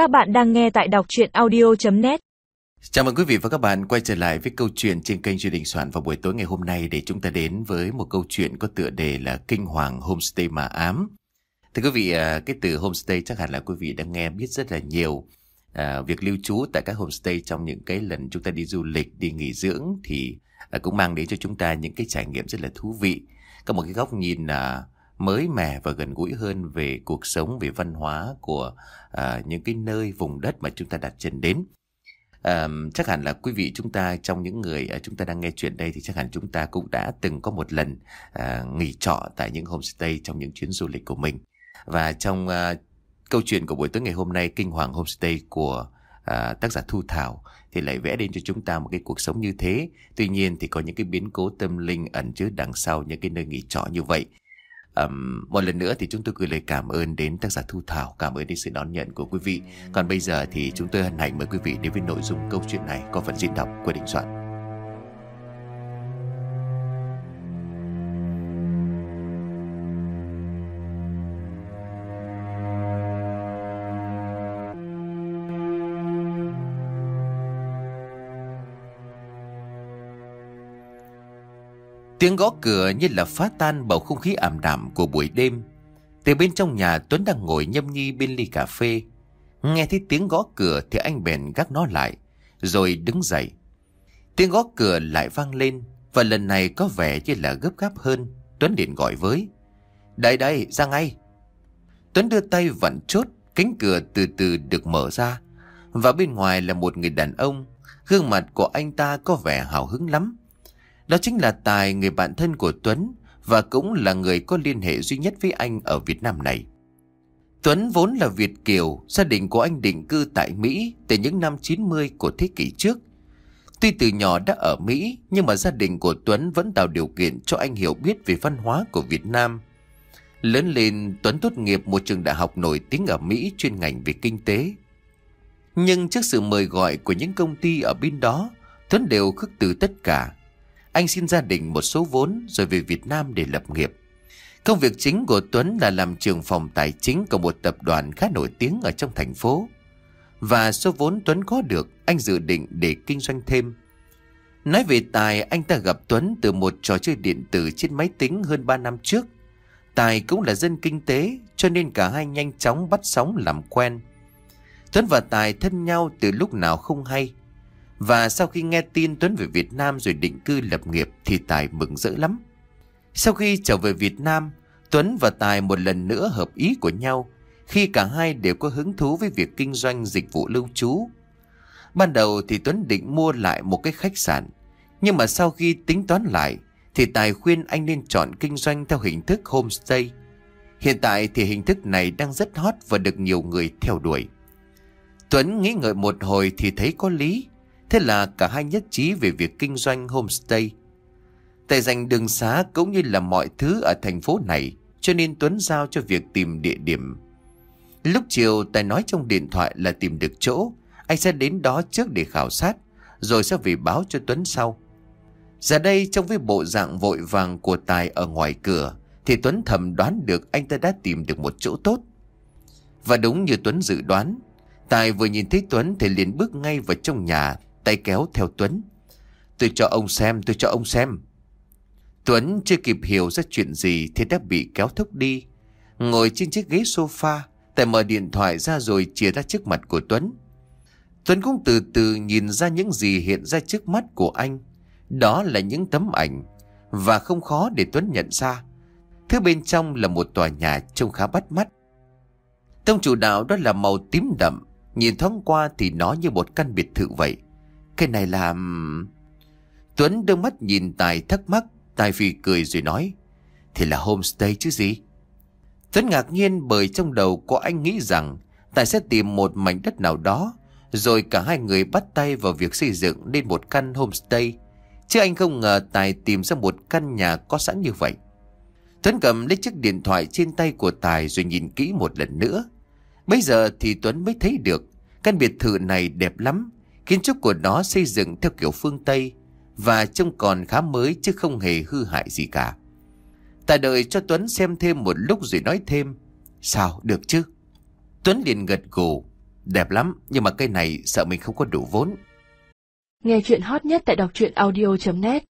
Các bạn đang nghe tại đọc chuyện audio.net Chào mừng quý vị và các bạn quay trở lại với câu chuyện trên kênh Truyền Đình Soạn vào buổi tối ngày hôm nay để chúng ta đến với một câu chuyện có tựa đề là Kinh Hoàng Homestay Mà Ám. Thưa quý vị, à, cái từ homestay chắc hẳn là quý vị đã nghe biết rất là nhiều. À, việc lưu trú tại các homestay trong những cái lần chúng ta đi du lịch, đi nghỉ dưỡng thì à, cũng mang đến cho chúng ta những cái trải nghiệm rất là thú vị. Có một cái góc nhìn à, mới mẻ và gần gũi hơn về cuộc sống, về văn hóa của à, những cái nơi vùng đất mà chúng ta đặt chân đến. À, chắc hẳn là quý vị chúng ta trong những người à, chúng ta đang nghe chuyện đây thì chắc hẳn chúng ta cũng đã từng có một lần à, nghỉ trọ tại những homestay trong những chuyến du lịch của mình. Và trong à, câu chuyện của buổi tối ngày hôm nay Kinh Hoàng Homestay của à, tác giả Thu Thảo thì lại vẽ đến cho chúng ta một cái cuộc sống như thế. Tuy nhiên thì có những cái biến cố tâm linh ẩn chứa đằng sau những cái nơi nghỉ trọ như vậy. Um, một lần nữa thì chúng tôi gửi lời cảm ơn đến tác giả Thu Thảo, cảm ơn đến sự đón nhận của quý vị. Còn bây giờ thì chúng tôi hân hạnh mời quý vị đến với nội dung câu chuyện này có phần diễn đọc của Đình Soạn. Tiếng gõ cửa như là phá tan bầu không khí ảm đạm của buổi đêm. Từ bên trong nhà Tuấn đang ngồi nhâm nhi bên ly cà phê. Nghe thấy tiếng gõ cửa thì anh bèn gác nó lại, rồi đứng dậy. Tiếng gõ cửa lại vang lên, và lần này có vẻ như là gấp gáp hơn. Tuấn điện gọi với. Đây đây, ra ngay. Tuấn đưa tay vặn chốt, cánh cửa từ từ được mở ra. Và bên ngoài là một người đàn ông, gương mặt của anh ta có vẻ hào hứng lắm. Đó chính là Tài, người bạn thân của Tuấn và cũng là người có liên hệ duy nhất với anh ở Việt Nam này. Tuấn vốn là Việt Kiều, gia đình của anh định cư tại Mỹ từ những năm 90 của thế kỷ trước. Tuy từ nhỏ đã ở Mỹ, nhưng mà gia đình của Tuấn vẫn tạo điều kiện cho anh hiểu biết về văn hóa của Việt Nam. Lớn lên, Tuấn tốt nghiệp một trường đại học nổi tiếng ở Mỹ chuyên ngành về kinh tế. Nhưng trước sự mời gọi của những công ty ở bên đó, Tuấn đều khước từ tất cả anh xin gia đình một số vốn rồi về Việt Nam để lập nghiệp. Công việc chính của Tuấn là làm trường phòng tài chính của một tập đoàn khá nổi tiếng ở trong thành phố. Và số vốn Tuấn có được, anh dự định để kinh doanh thêm. Nói về Tài, anh ta gặp Tuấn từ một trò chơi điện tử trên máy tính hơn 3 năm trước. Tài cũng là dân kinh tế, cho nên cả hai nhanh chóng bắt sóng làm quen. Tuấn và Tài thân nhau từ lúc nào không hay. Và sau khi nghe tin Tuấn về Việt Nam rồi định cư lập nghiệp thì Tài mừng rỡ lắm. Sau khi trở về Việt Nam, Tuấn và Tài một lần nữa hợp ý của nhau khi cả hai đều có hứng thú với việc kinh doanh dịch vụ lưu trú. Ban đầu thì Tuấn định mua lại một cái khách sạn, nhưng mà sau khi tính toán lại thì Tài khuyên anh nên chọn kinh doanh theo hình thức homestay. Hiện tại thì hình thức này đang rất hot và được nhiều người theo đuổi. Tuấn nghĩ ngợi một hồi thì thấy có lý, Thế là cả hai nhất trí về việc kinh doanh homestay. Tại dành đường xá cũng như là mọi thứ ở thành phố này, cho nên Tuấn giao cho việc tìm địa điểm. Lúc chiều Tài nói trong điện thoại là tìm được chỗ, anh sẽ đến đó trước để khảo sát, rồi sẽ về báo cho Tuấn sau. Giờ đây trong với bộ dạng vội vàng của Tài ở ngoài cửa, thì Tuấn thầm đoán được anh ta đã tìm được một chỗ tốt. Và đúng như Tuấn dự đoán, Tài vừa nhìn thấy Tuấn thì liền bước ngay vào trong nhà tay kéo theo Tuấn. Tôi cho ông xem, tôi cho ông xem. Tuấn chưa kịp hiểu ra chuyện gì thì đã bị kéo thúc đi. Ngồi trên chiếc ghế sofa, Tài mở điện thoại ra rồi chia ra trước mặt của Tuấn. Tuấn cũng từ từ nhìn ra những gì hiện ra trước mắt của anh. Đó là những tấm ảnh, và không khó để Tuấn nhận ra. Thứ bên trong là một tòa nhà trông khá bắt mắt. Tông chủ đạo đó là màu tím đậm, nhìn thoáng qua thì nó như một căn biệt thự vậy. Cái này là... Tuấn đưa mắt nhìn Tài thắc mắc, Tài Phi cười rồi nói. Thì là homestay chứ gì? Tuấn ngạc nhiên bởi trong đầu có anh nghĩ rằng Tài sẽ tìm một mảnh đất nào đó, rồi cả hai người bắt tay vào việc xây dựng nên một căn homestay. Chứ anh không ngờ Tài tìm ra một căn nhà có sẵn như vậy. Tuấn cầm lấy chiếc điện thoại trên tay của Tài rồi nhìn kỹ một lần nữa. Bây giờ thì Tuấn mới thấy được căn biệt thự này đẹp lắm, Kiến trúc của nó xây dựng theo kiểu phương Tây và trông còn khá mới chứ không hề hư hại gì cả. Tài đợi cho Tuấn xem thêm một lúc rồi nói thêm. Sao, được chứ? Tuấn liền gật gù. Đẹp lắm, nhưng mà cây này sợ mình không có đủ vốn. Nghe chuyện hot nhất tại đọc truyện audio.net